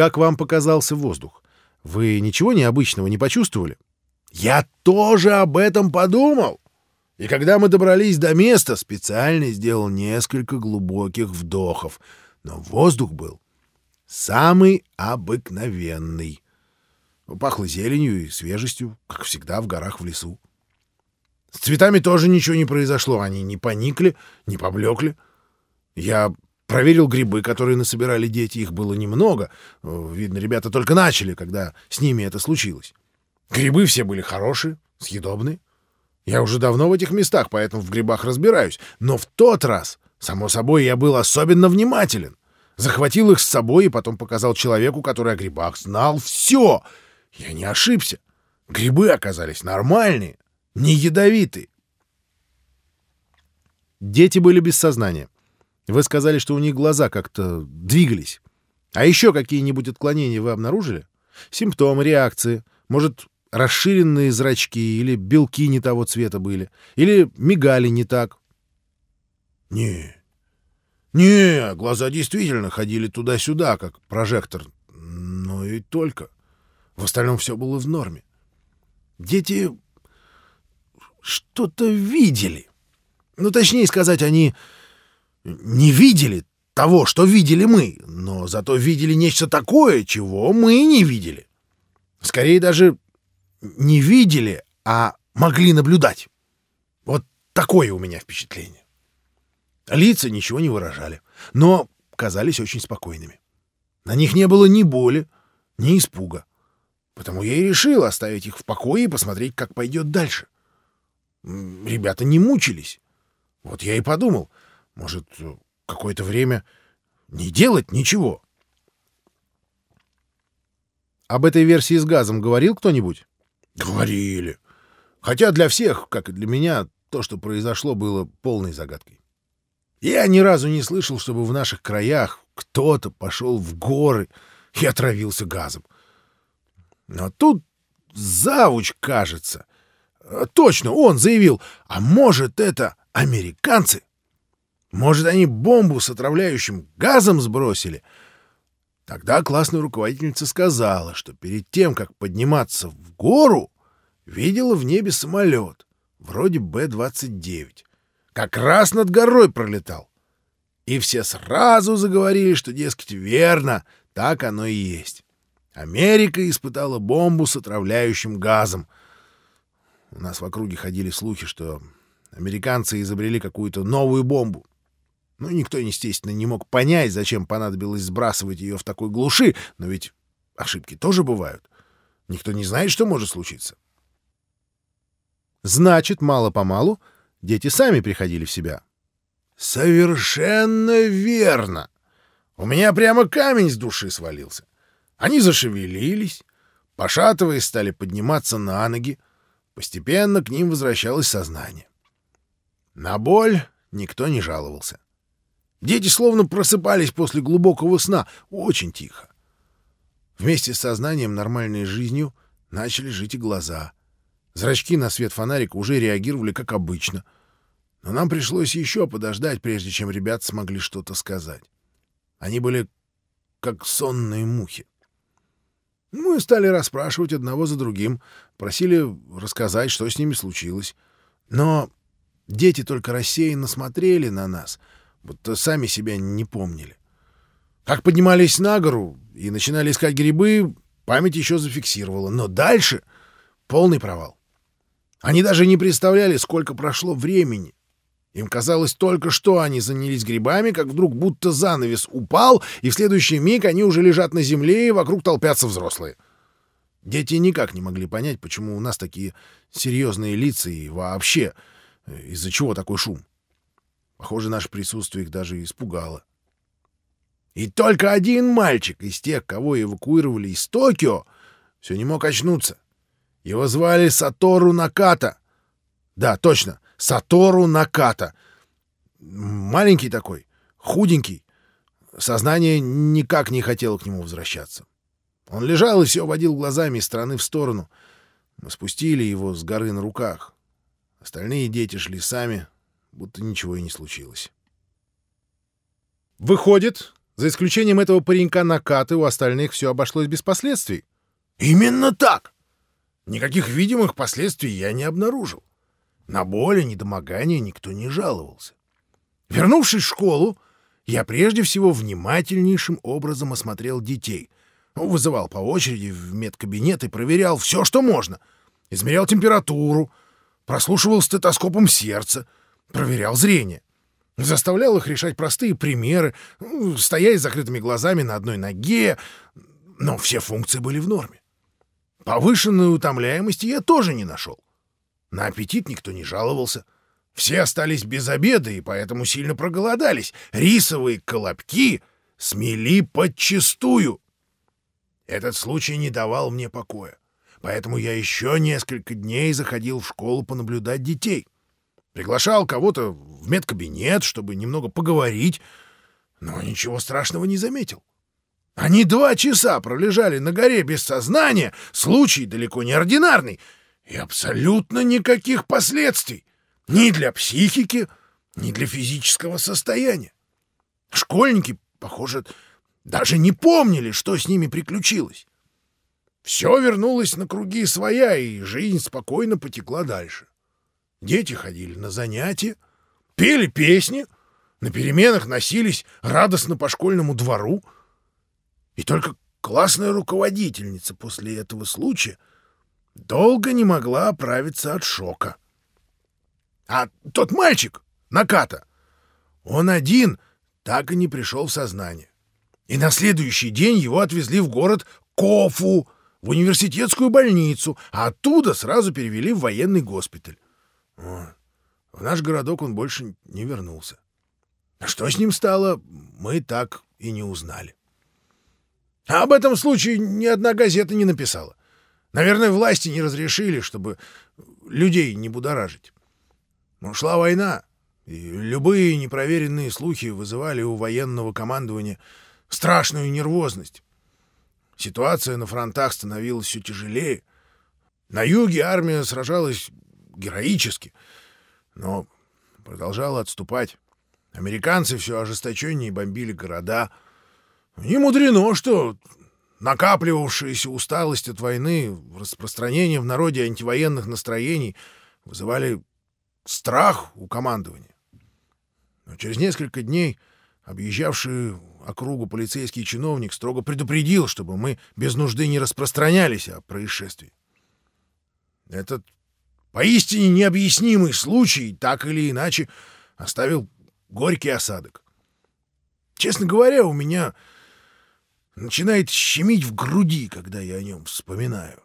Как вам показался воздух? Вы ничего необычного не почувствовали? Я тоже об этом подумал. И когда мы добрались до места, специально сделал несколько глубоких вдохов. Но воздух был самый обыкновенный. Пахло зеленью и свежестью, как всегда в горах в лесу. С цветами тоже ничего не произошло. Они не поникли, не поблекли. Я проверил грибы, которые насобирали дети. Их было немного. Видно, ребята только начали, когда с ними это случилось. Грибы все были хорошие, съедобные. Я уже давно в этих местах, поэтому в грибах разбираюсь. Но в тот раз, само собой, я был особенно внимателен. Захватил их с собой и потом показал человеку, который о грибах знал все. Я не ошибся. Грибы оказались нормальные не ядовитый. Дети были без сознания. Вы сказали, что у них глаза как-то двигались. А еще какие-нибудь отклонения вы обнаружили? Симптомы, реакции? Может, расширенные зрачки или белки не того цвета были? Или мигали не так? Не, не, глаза действительно ходили туда-сюда, как прожектор. Но и только. В остальном все было в норме. Дети что-то видели. Ну, точнее сказать, они не видели того, что видели мы, но зато видели нечто такое, чего мы не видели. Скорее даже не видели, а могли наблюдать. Вот такое у меня впечатление. Лица ничего не выражали, но казались очень спокойными. На них не было ни боли, ни испуга. Потому я и решил оставить их в покое и посмотреть, как пойдет дальше. — ребята не мучились. Вот я и подумал, может, какое-то время не делать ничего. Об этой версии с газом говорил кто-нибудь? Говорили. Хотя для всех, как и для меня, то, что произошло, было полной загадкой. Я ни разу не слышал, чтобы в наших краях кто-то пошел в горы и отравился газом. Но тут завуч, кажется, точно, он заявил. А может, это американцы? Может, они бомбу с отравляющим газом сбросили? Тогда классная руководительница сказала, что перед тем, как подниматься в гору, видела в небе самолет, вроде Б-29. Как раз над горой пролетал. И все сразу заговорили, что, дескать, верно, так оно и есть. Америка испытала бомбу с отравляющим газом — у нас в округе ходили слухи, что американцы изобрели какую-то новую бомбу. Ну, никто, естественно, не мог понять, зачем понадобилось сбрасывать ее в такой глуши, но ведь ошибки тоже бывают. Никто не знает, что может случиться. Значит, мало-помалу дети сами приходили в себя. Совершенно верно. У меня прямо камень с души свалился. Они зашевелились, пошатываясь, стали подниматься на ноги, Постепенно к ним возвращалось сознание. На боль никто не жаловался. Дети словно просыпались после глубокого сна, очень тихо. Вместе с сознанием нормальной жизнью начали жить и глаза. Зрачки на свет фонарика уже реагировали как обычно. Но нам пришлось еще подождать, прежде чем ребят смогли что-то сказать. Они были как сонные мухи. Мы стали расспрашивать одного за другим, просили рассказать, что с ними случилось. Но дети только рассеянно смотрели на нас, будто сами себя не помнили. Как поднимались на гору и начинали искать грибы, память еще зафиксировала. Но дальше полный провал. Они даже не представляли, сколько прошло времени. Им казалось только, что они занялись грибами, как вдруг будто занавес упал, и в следующий миг они уже лежат на земле, и вокруг толпятся взрослые. Дети никак не могли понять, почему у нас такие серьезные лица и вообще э, из-за чего такой шум. Похоже, наше присутствие их даже испугало. И только один мальчик из тех, кого эвакуировали из Токио, все не мог очнуться. Его звали Сатору Наката. Да, точно — Сатору Наката. Маленький такой, худенький. Сознание никак не хотело к нему возвращаться. Он лежал и все водил глазами из стороны в сторону. Мы спустили его с горы на руках. Остальные дети шли сами, будто ничего и не случилось. Выходит, За исключением этого паренька Накаты у остальных все обошлось без последствий. Именно так. Никаких видимых последствий я не обнаружил. На боли, недомогание никто не жаловался. Вернувшись в школу, я прежде всего внимательнейшим образом осмотрел детей. Вызывал по очереди в медкабинет и проверял все, что можно. Измерял температуру, прослушивал стетоскопом сердце, проверял зрение. Заставлял их решать простые примеры, стоять с закрытыми глазами на одной ноге, но все функции были в норме. Повышенной утомляемости я тоже не нашел. На аппетит никто не жаловался. Все остались без обеда и поэтому сильно проголодались. Рисовые колобки смели подчистую. Этот случай не давал мне покоя, поэтому я еще несколько дней заходил в школу понаблюдать детей. Приглашал кого-то в медкабинет, чтобы немного поговорить, но ничего страшного не заметил. Они два часа пролежали на горе без сознания, случай далеко не ординарный, и абсолютно никаких последствий ни для психики, ни для физического состояния. Школьники, похоже, даже не помнили, что с ними приключилось. Все вернулось на круги своя, и жизнь спокойно потекла дальше. Дети ходили на занятия, пели песни, на переменах носились радостно по школьному двору. И только классная руководительница после этого случая долго не могла оправиться от шока. А тот мальчик, Наката, он один так и не пришел в сознание. И на следующий день его отвезли в город Кофу, в университетскую больницу, а оттуда сразу перевели в военный госпиталь. В наш городок он больше не вернулся. Что с ним стало, мы так и не узнали. А об этом случае ни одна газета не написала. Наверное, власти не разрешили, чтобы людей не будоражить. Но шла война, и любые непроверенные слухи вызывали у военного командования страшную нервозность. Ситуация на фронтах становилась все тяжелее. На юге армия сражалась героически, но продолжала отступать. Американцы все ожесточеннее бомбили города. Не мудрено, что накапливавшаяся усталость от войны, распространение в народе антивоенных настроений вызывали страх у командования. Но через несколько дней объезжавший округу полицейский чиновник строго предупредил, чтобы мы без нужды не распространялись о происшествии. Этот Поистине необъяснимый случай, так или иначе, оставил горький осадок. Честно говоря, у меня начинает щемить в груди, когда я о нем вспоминаю.